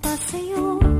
na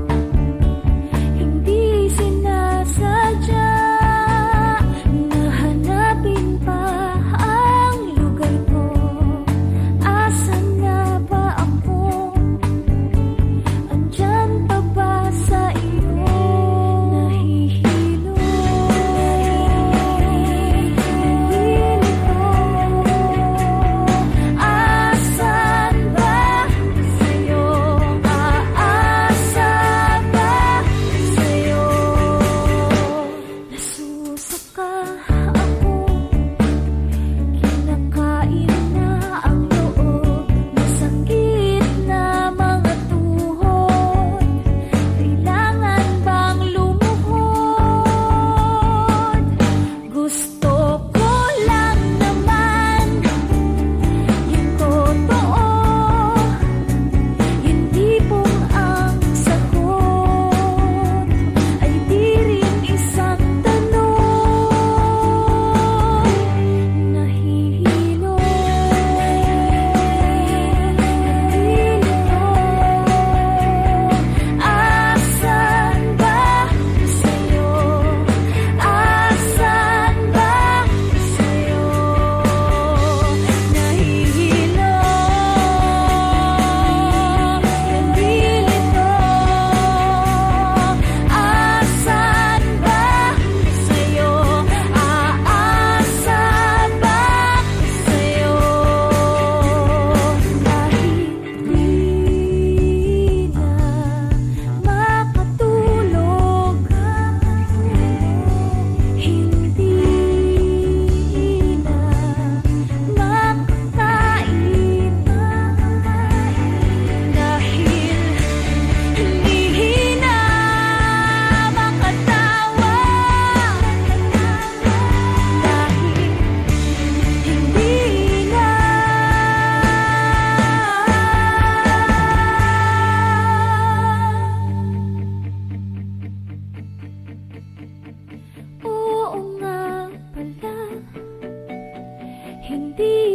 ti.